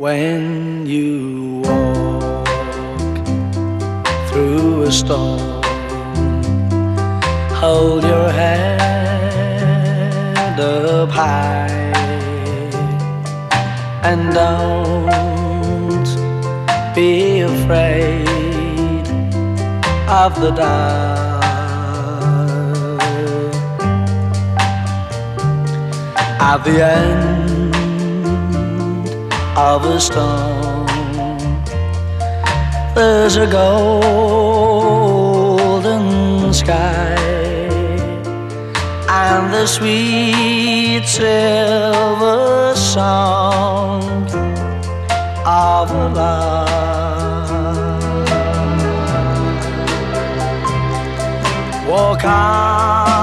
When you walk through a storm, hold your head up high and don't be afraid of the dark. At the end of a storm, there's a golden sky and the sweet silver song of love. Walk on